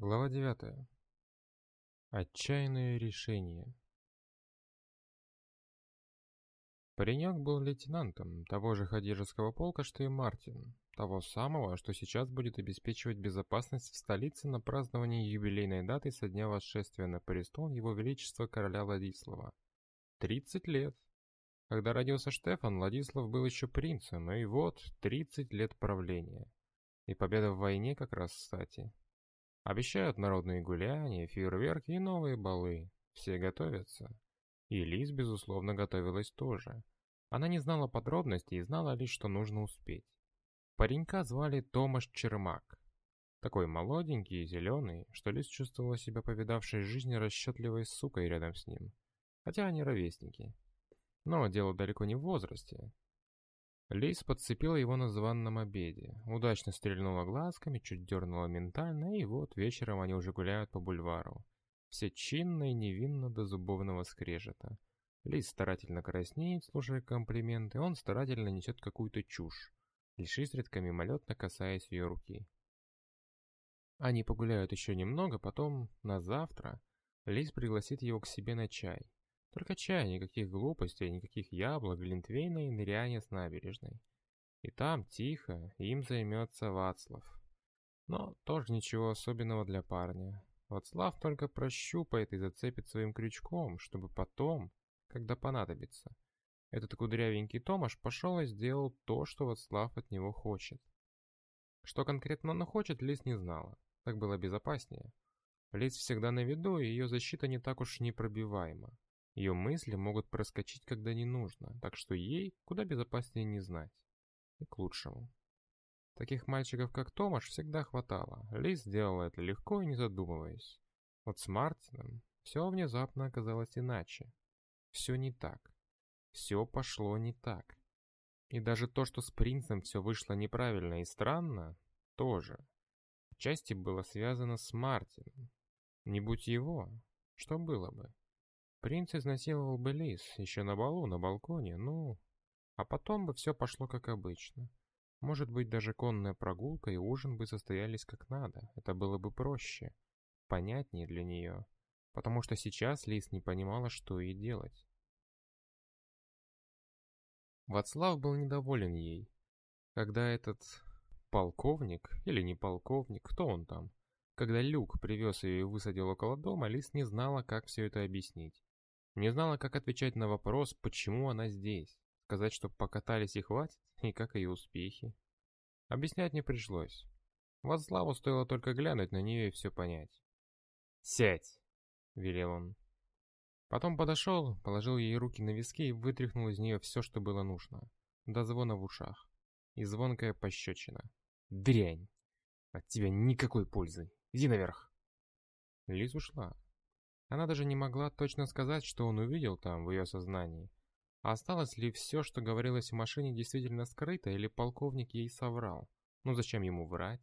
Глава 9. Отчаянное решение. Паренек был лейтенантом того же Хадижевского полка, что и Мартин, того самого, что сейчас будет обеспечивать безопасность в столице на праздновании юбилейной даты со дня восшествия на престол Его Величества короля Владислава. 30 лет. Когда родился Штефан, Владислав был еще принцем, и вот 30 лет правления. И победа в войне как раз кстати. Обещают народные гуляния, фейерверки и новые балы. Все готовятся. И Лиз, безусловно, готовилась тоже. Она не знала подробностей и знала лишь, что нужно успеть. Паренька звали Томаш Чермак. Такой молоденький и зеленый, что Лиз чувствовала себя повидавшей жизни расчетливой сукой рядом с ним. Хотя они ровесники. Но дело далеко не в возрасте. Лейс подцепила его на званном обеде, удачно стрельнула глазками, чуть дернула ментально, и вот вечером они уже гуляют по бульвару. Все чинно и невинно до зубовного скрежета. Лейс старательно краснеет, слушая комплименты, он старательно несет какую-то чушь, лишь изредка мимолетно касаясь ее руки. Они погуляют еще немного, потом, на завтра, Лейс пригласит его к себе на чай. Только чай, никаких глупостей, никаких яблок, глинтвейна и ныряния с набережной. И там, тихо, им займется Вацлав. Но тоже ничего особенного для парня. Вацлав только прощупает и зацепит своим крючком, чтобы потом, когда понадобится. Этот кудрявенький Томаш пошел и сделал то, что Вацлав от него хочет. Что конкретно он хочет, Лис не знала. Так было безопаснее. Лис всегда на виду, и ее защита не так уж непробиваема. Ее мысли могут проскочить, когда не нужно, так что ей куда безопаснее не знать. И к лучшему. Таких мальчиков, как Томаш, всегда хватало. Лиз сделала это легко и не задумываясь. Вот с Мартином все внезапно оказалось иначе. Все не так. Все пошло не так. И даже то, что с принцем все вышло неправильно и странно, тоже. Части было связано с Мартином. Не будь его, что было бы? Принц изнасиловал бы Лис еще на балу, на балконе, ну... А потом бы все пошло как обычно. Может быть, даже конная прогулка и ужин бы состоялись как надо. Это было бы проще, понятнее для нее. Потому что сейчас Лис не понимала, что ей делать. Вацлав был недоволен ей. Когда этот полковник, или не полковник, кто он там, когда Люк привез ее и высадил около дома, Лис не знала, как все это объяснить. Не знала, как отвечать на вопрос, почему она здесь. Сказать, что покатались и хватит, и как ее успехи. Объяснять не пришлось. Вацлаву стоило только глянуть на нее и все понять. «Сядь!» — велел он. Потом подошел, положил ей руки на виски и вытряхнул из нее все, что было нужно. До звона в ушах. И звонкая пощечина. «Дрянь! От тебя никакой пользы! Иди наверх!» Лиз ушла. Она даже не могла точно сказать, что он увидел там, в ее сознании. Осталось ли все, что говорилось в машине, действительно скрыто, или полковник ей соврал? Ну зачем ему врать?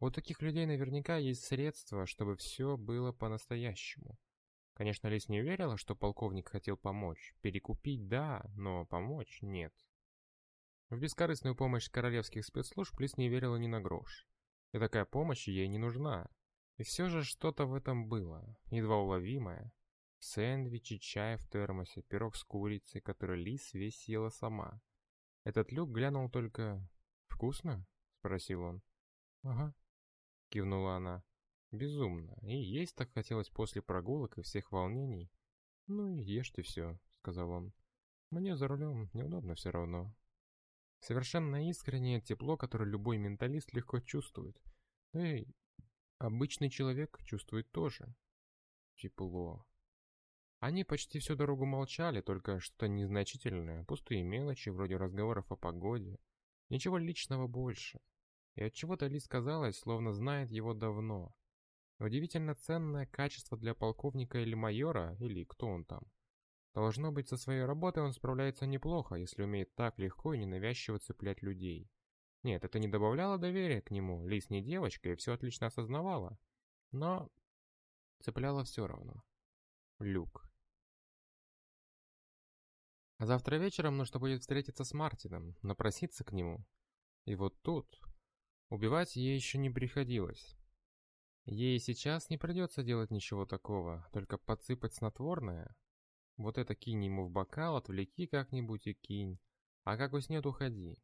У таких людей наверняка есть средства, чтобы все было по-настоящему. Конечно, Лис не верила, что полковник хотел помочь. Перекупить – да, но помочь – нет. В бескорыстную помощь королевских спецслужб Лис не верила ни на грош. И такая помощь ей не нужна. И все же что-то в этом было, едва уловимое. Сэндвичи, чай в термосе, пирог с курицей, который Лис весь съела сама. Этот Люк глянул только... «Вкусно?» — спросил он. «Ага», — кивнула она. «Безумно. И есть так хотелось после прогулок и всех волнений». «Ну и ешьте все», — сказал он. «Мне за рулем неудобно все равно». Совершенно искреннее тепло, которое любой менталист легко чувствует. Эй, Обычный человек чувствует тоже. Тепло. Они почти всю дорогу молчали, только что-то незначительное, пустые мелочи, вроде разговоров о погоде. Ничего личного больше. И от чего то Лис казалось, словно знает его давно. Удивительно ценное качество для полковника или майора, или кто он там. Должно быть, со своей работой он справляется неплохо, если умеет так легко и ненавязчиво цеплять людей. Нет, это не добавляло доверия к нему, Лис не девочка и все отлично осознавала. Но цепляло все равно. Люк. А завтра вечером нужно будет встретиться с Мартином, напроситься к нему. И вот тут... Убивать ей еще не приходилось. Ей сейчас не придется делать ничего такого, только подсыпать снотворное. Вот это кинь ему в бокал, отвлеки как-нибудь и кинь. А как уснет, уходи.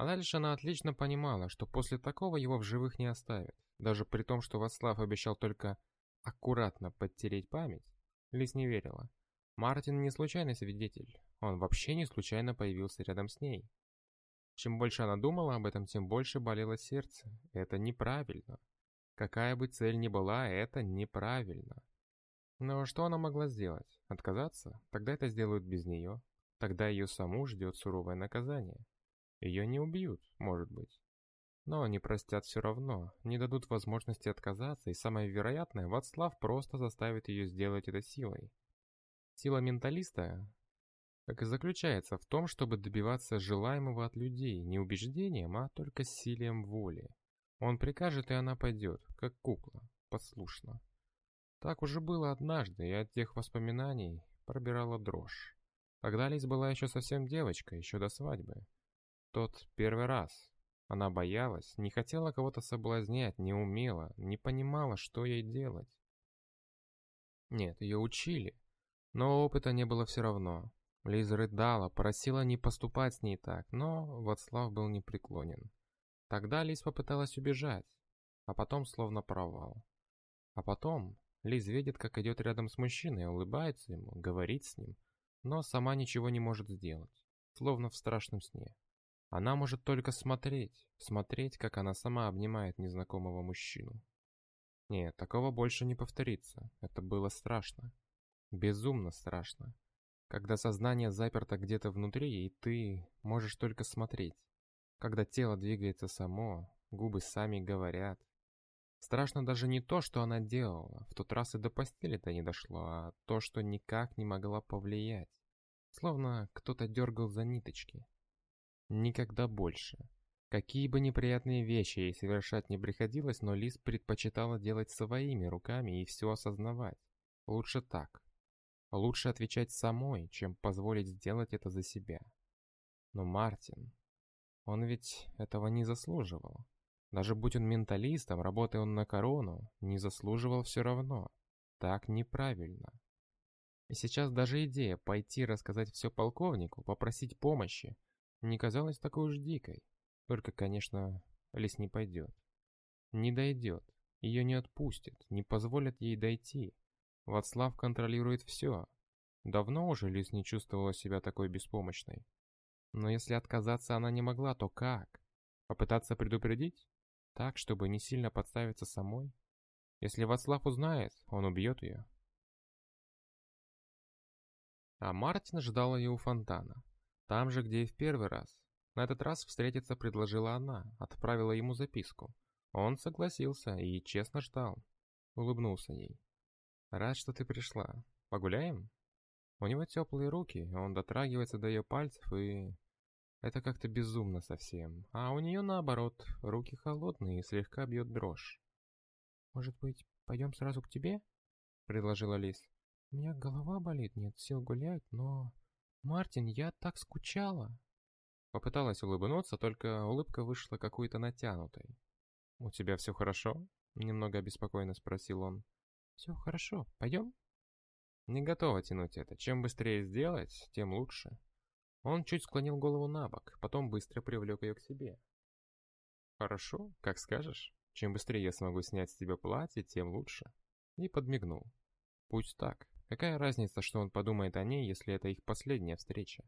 А дальше она отлично понимала, что после такого его в живых не оставят. Даже при том, что Вацлав обещал только аккуратно подтереть память, Лис не верила. Мартин не случайный свидетель, он вообще не случайно появился рядом с ней. Чем больше она думала об этом, тем больше болело сердце. Это неправильно. Какая бы цель ни была, это неправильно. Но что она могла сделать? Отказаться? Тогда это сделают без нее. Тогда ее саму ждет суровое наказание. Ее не убьют, может быть. Но не простят все равно, не дадут возможности отказаться, и самое вероятное, Вацлав просто заставит ее сделать это силой. Сила менталиста как и заключается в том, чтобы добиваться желаемого от людей не убеждением, а только силием воли. Он прикажет, и она пойдет, как кукла, послушно. Так уже было однажды, и от тех воспоминаний пробирала дрожь. Тогда Лиз была еще совсем девочкой, еще до свадьбы. Тот первый раз. Она боялась, не хотела кого-то соблазнять, не умела, не понимала, что ей делать. Нет, ее учили, но опыта не было все равно. Лиза рыдала, просила не поступать с ней так, но Вацлав был непреклонен. Тогда Лиз попыталась убежать, а потом словно провал. А потом Лиз видит, как идет рядом с мужчиной, улыбается ему, говорит с ним, но сама ничего не может сделать, словно в страшном сне. Она может только смотреть, смотреть, как она сама обнимает незнакомого мужчину. Нет, такого больше не повторится. Это было страшно. Безумно страшно. Когда сознание заперто где-то внутри, и ты можешь только смотреть. Когда тело двигается само, губы сами говорят. Страшно даже не то, что она делала, в тот раз и до постели-то не дошло, а то, что никак не могла повлиять. Словно кто-то дергал за ниточки. Никогда больше. Какие бы неприятные вещи ей совершать не приходилось, но Лиз предпочитала делать своими руками и все осознавать. Лучше так. Лучше отвечать самой, чем позволить сделать это за себя. Но Мартин... Он ведь этого не заслуживал. Даже будь он менталистом, работая он на корону, не заслуживал все равно. Так неправильно. И сейчас даже идея пойти рассказать все полковнику, попросить помощи, не казалась такой уж дикой. Только, конечно, Лис не пойдет. Не дойдет. Ее не отпустят, не позволят ей дойти. Вацлав контролирует все. Давно уже Лис не чувствовала себя такой беспомощной. Но если отказаться она не могла, то как? Попытаться предупредить? Так, чтобы не сильно подставиться самой? Если Вацлав узнает, он убьет ее. А Мартин ждал ее у фонтана. Там же, где и в первый раз. На этот раз встретиться предложила она, отправила ему записку. Он согласился и честно ждал. Улыбнулся ей. «Рад, что ты пришла. Погуляем?» У него теплые руки, он дотрагивается до ее пальцев и... Это как-то безумно совсем. А у нее наоборот, руки холодные и слегка бьет дрожь. «Может быть, пойдем сразу к тебе?» — предложила Лис. «У меня голова болит, нет сил гулять, но...» «Мартин, я так скучала!» Попыталась улыбнуться, только улыбка вышла какой-то натянутой. «У тебя все хорошо?» — немного обеспокоенно спросил он. «Все хорошо. Пойдем?» Не готова тянуть это. Чем быстрее сделать, тем лучше. Он чуть склонил голову на бок, потом быстро привлек ее к себе. «Хорошо, как скажешь. Чем быстрее я смогу снять с тебя платье, тем лучше». И подмигнул. «Пусть так. Какая разница, что он подумает о ней, если это их последняя встреча?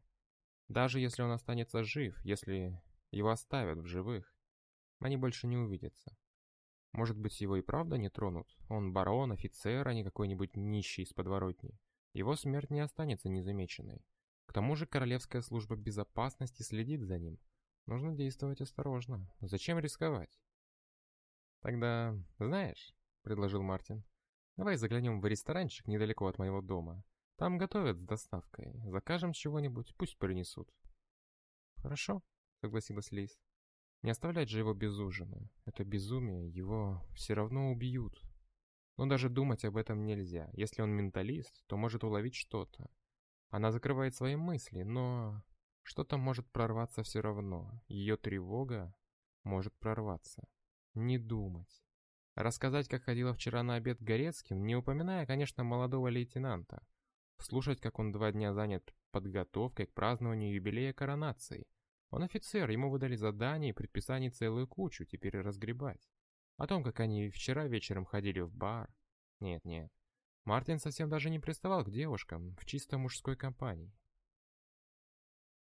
Даже если он останется жив, если его оставят в живых, они больше не увидятся. Может быть, его и правда не тронут? Он барон, офицер, а не какой-нибудь нищий из подворотни. Его смерть не останется незамеченной. К тому же Королевская служба безопасности следит за ним. Нужно действовать осторожно. Зачем рисковать? Тогда, знаешь, предложил Мартин, давай заглянем в ресторанчик недалеко от моего дома. Там готовят с доставкой. Закажем чего-нибудь, пусть принесут. Хорошо, согласилась Лиз. Не оставлять же его без ужина. Это безумие, его все равно убьют. Но даже думать об этом нельзя. Если он менталист, то может уловить что-то. Она закрывает свои мысли, но что-то может прорваться все равно. Ее тревога может прорваться. Не думать. Рассказать, как ходила вчера на обед Горецким, не упоминая, конечно, молодого лейтенанта. Слушать, как он два дня занят подготовкой к празднованию юбилея коронации. Он офицер, ему выдали задание и предписаний целую кучу, теперь разгребать. О том, как они вчера вечером ходили в бар. Нет-нет, Мартин совсем даже не приставал к девушкам в чисто мужской компании.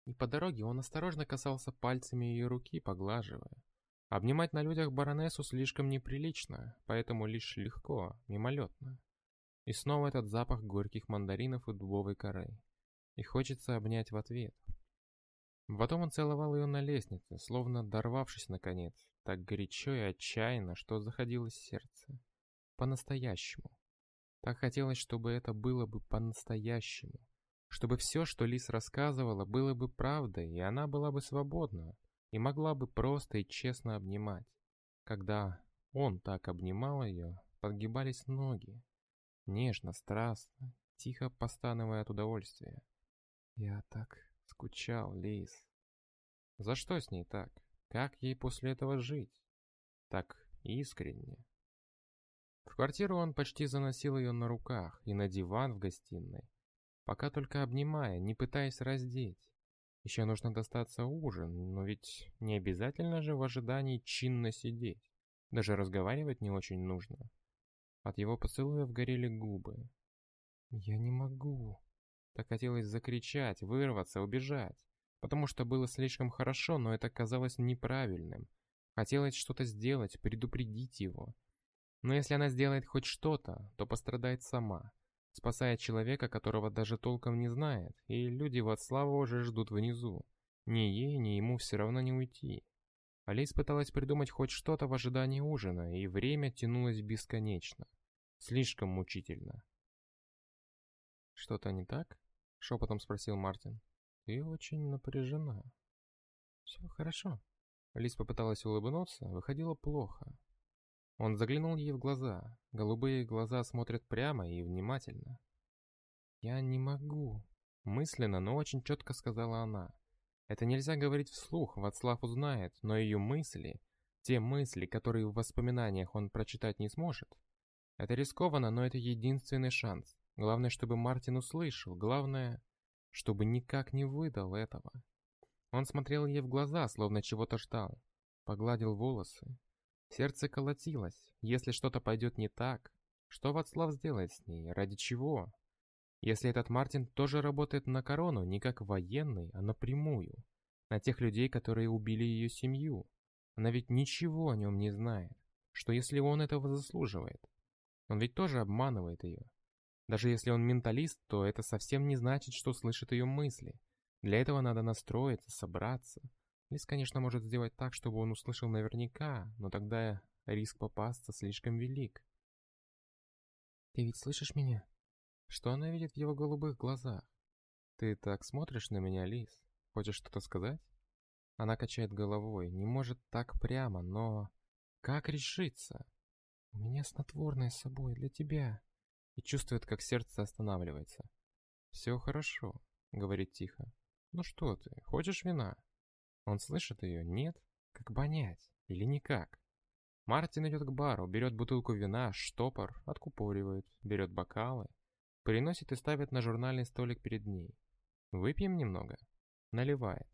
И по дороге он осторожно касался пальцами ее руки, поглаживая. Обнимать на людях баронессу слишком неприлично, поэтому лишь легко, мимолетно. И снова этот запах горьких мандаринов и дубовой коры. И хочется обнять в ответ. Потом он целовал ее на лестнице, словно дорвавшись наконец, так горячо и отчаянно, что заходилось сердце. По-настоящему. Так хотелось, чтобы это было бы по-настоящему. Чтобы все, что Лис рассказывала, было бы правдой, и она была бы свободна, и могла бы просто и честно обнимать. Когда он так обнимал ее, подгибались ноги. Нежно, страстно, тихо постановая от удовольствия. Я так скучал, Лис. За что с ней так? Как ей после этого жить? Так искренне. В квартиру он почти заносил ее на руках и на диван в гостиной, пока только обнимая, не пытаясь раздеть. Еще нужно достаться ужин, но ведь не обязательно же в ожидании чинно сидеть. Даже разговаривать не очень нужно. От его поцелуев горели губы. «Я не могу». Так хотелось закричать, вырваться, убежать. Потому что было слишком хорошо, но это казалось неправильным. Хотелось что-то сделать, предупредить его. Но если она сделает хоть что-то, то пострадает сама спасая человека, которого даже толком не знает, и люди Вацлава уже ждут внизу. Ни ей, ни ему все равно не уйти. Алис пыталась придумать хоть что-то в ожидании ужина, и время тянулось бесконечно. Слишком мучительно. «Что-то не так?» — шепотом спросил Мартин. «Ты очень напряжена». «Все хорошо». Алис попыталась улыбнуться, выходило плохо. Он заглянул ей в глаза. Голубые глаза смотрят прямо и внимательно. «Я не могу», — мысленно, но очень четко сказала она. Это нельзя говорить вслух, Вацлав узнает, но ее мысли, те мысли, которые в воспоминаниях он прочитать не сможет, это рискованно, но это единственный шанс. Главное, чтобы Мартин услышал, главное, чтобы никак не выдал этого. Он смотрел ей в глаза, словно чего-то ждал. Погладил волосы, Сердце колотилось. Если что-то пойдет не так, что Вацлав сделает с ней? Ради чего? Если этот Мартин тоже работает на корону, не как военный, а напрямую. На тех людей, которые убили ее семью. Она ведь ничего о нем не знает. Что если он этого заслуживает? Он ведь тоже обманывает ее. Даже если он менталист, то это совсем не значит, что слышит ее мысли. Для этого надо настроиться, собраться, Лис, конечно, может сделать так, чтобы он услышал наверняка, но тогда риск попасться слишком велик. «Ты ведь слышишь меня?» Что она видит в его голубых глазах? «Ты так смотришь на меня, Лис? Хочешь что-то сказать?» Она качает головой, не может так прямо, но... Как решиться? «У меня снотворное с собой для тебя». И чувствует, как сердце останавливается. «Все хорошо», — говорит тихо. «Ну что ты, хочешь вина?» Он слышит ее? Нет? Как понять? Или никак? Мартин идет к бару, берет бутылку вина, штопор, откупоривает, берет бокалы, приносит и ставит на журнальный столик перед ней. Выпьем немного. Наливает.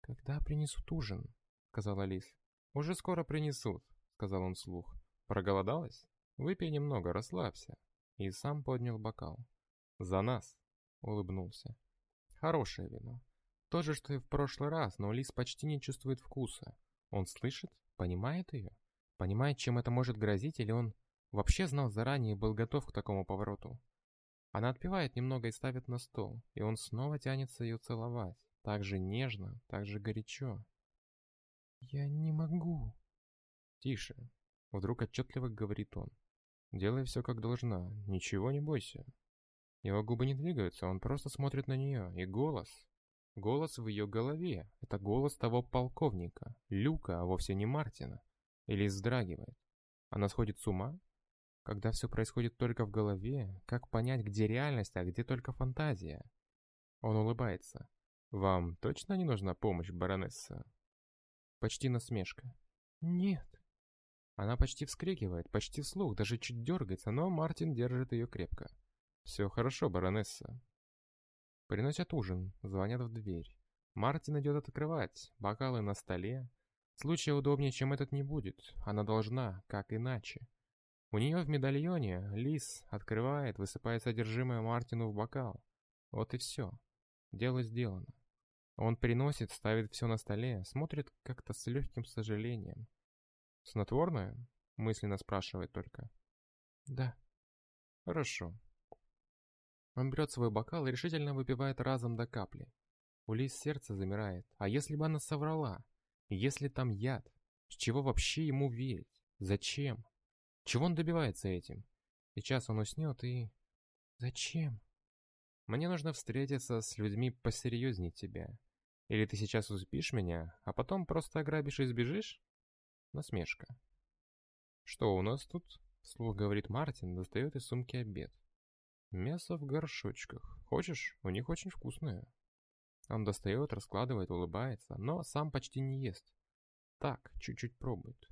«Когда принесут ужин?» — сказала Лис. «Уже скоро принесут», — сказал он вслух. «Проголодалась? Выпей немного, расслабься». И сам поднял бокал. «За нас!» — улыбнулся. «Хорошее вино. То же, что и в прошлый раз, но Лис почти не чувствует вкуса. Он слышит, понимает ее, понимает, чем это может грозить, или он вообще знал заранее и был готов к такому повороту. Она отпивает немного и ставит на стол, и он снова тянется ее целовать, так же нежно, так же горячо. «Я не могу». «Тише», — вдруг отчетливо говорит он. «Делай все как должна, ничего не бойся». Его губы не двигаются, он просто смотрит на нее, и голос, Голос в ее голове. Это голос того полковника, Люка, а вовсе не Мартина. Или вздрагивает. Она сходит с ума? Когда все происходит только в голове, как понять, где реальность, а где только фантазия? Он улыбается. «Вам точно не нужна помощь, баронесса?» Почти насмешка. «Нет». Она почти вскрикивает, почти вслух, даже чуть дергается, но Мартин держит ее крепко. «Все хорошо, баронесса». Приносят ужин, звонят в дверь. Мартин идет открывать, бокалы на столе. Случая удобнее, чем этот, не будет. Она должна, как иначе. У нее в медальоне лис открывает, высыпает содержимое Мартину в бокал. Вот и все. Дело сделано. Он приносит, ставит все на столе, смотрит как-то с легким сожалением. «Снотворное?» — мысленно спрашивает только. «Да». «Хорошо». Он берет свой бокал и решительно выпивает разом до капли. У Лиз сердце замирает. А если бы она соврала? Если там яд? С чего вообще ему верить? Зачем? Чего он добивается этим? Сейчас он уснет и... Зачем? Мне нужно встретиться с людьми посерьезнее тебя. Или ты сейчас успишь меня, а потом просто ограбишь и сбежишь? Насмешка. Что у нас тут? Слух говорит Мартин, достает из сумки обед. Мясо в горшочках. Хочешь? У них очень вкусное. Он достает, раскладывает, улыбается, но сам почти не ест. Так, чуть-чуть пробует.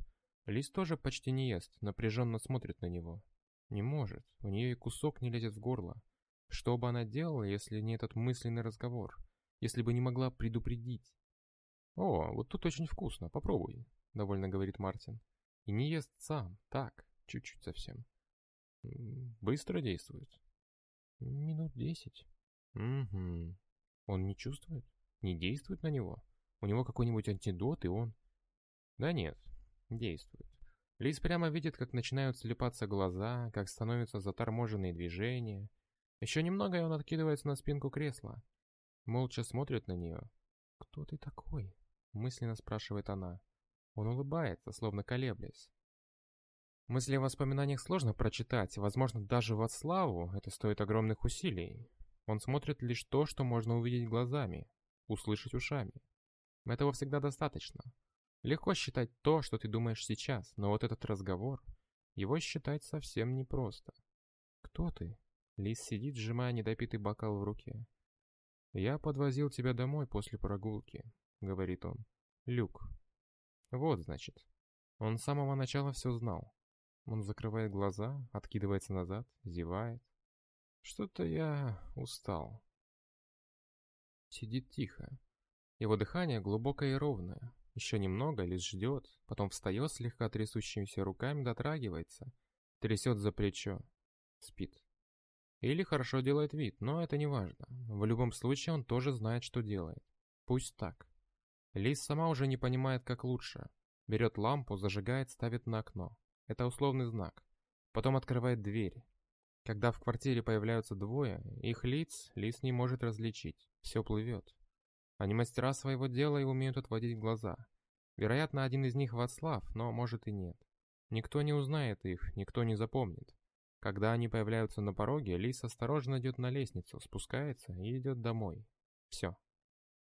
Лис тоже почти не ест, напряженно смотрит на него. Не может, у нее и кусок не лезет в горло. Что бы она делала, если не этот мысленный разговор? Если бы не могла предупредить? «О, вот тут очень вкусно, попробуй», — довольно говорит Мартин. И не ест сам, так, чуть-чуть совсем. Быстро действует. Минут десять. Угу. Он не чувствует? Не действует на него? У него какой-нибудь антидот, и он... Да нет, действует. Лис прямо видит, как начинают слепаться глаза, как становятся заторможенные движения. Еще немного, и он откидывается на спинку кресла. Молча смотрит на нее. «Кто ты такой?» — мысленно спрашивает она. Он улыбается, словно колеблясь. Мысли о воспоминаниях сложно прочитать, возможно, даже во славу это стоит огромных усилий. Он смотрит лишь то, что можно увидеть глазами, услышать ушами. Этого всегда достаточно. Легко считать то, что ты думаешь сейчас, но вот этот разговор, его считать совсем непросто. «Кто ты?» Лис сидит, сжимая недопитый бокал в руке. «Я подвозил тебя домой после прогулки», — говорит он. «Люк». «Вот, значит». Он с самого начала все знал. Он закрывает глаза, откидывается назад, зевает. Что-то я устал. Сидит тихо. Его дыхание глубокое и ровное. Еще немного, лишь ждет, потом встает слегка трясущимися руками, дотрагивается, трясет за плечо. Спит. Или хорошо делает вид, но это не важно. В любом случае он тоже знает, что делает. Пусть так. Лис сама уже не понимает, как лучше. Берет лампу, зажигает, ставит на окно. Это условный знак. Потом открывает дверь. Когда в квартире появляются двое, их лиц Лис не может различить. Все плывет. Они мастера своего дела и умеют отводить глаза. Вероятно, один из них Вацлав, но может и нет. Никто не узнает их, никто не запомнит. Когда они появляются на пороге, Лис осторожно идет на лестницу, спускается и идет домой. Все.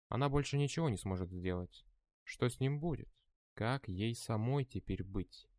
Она больше ничего не сможет сделать. Что с ним будет? Как ей самой теперь быть?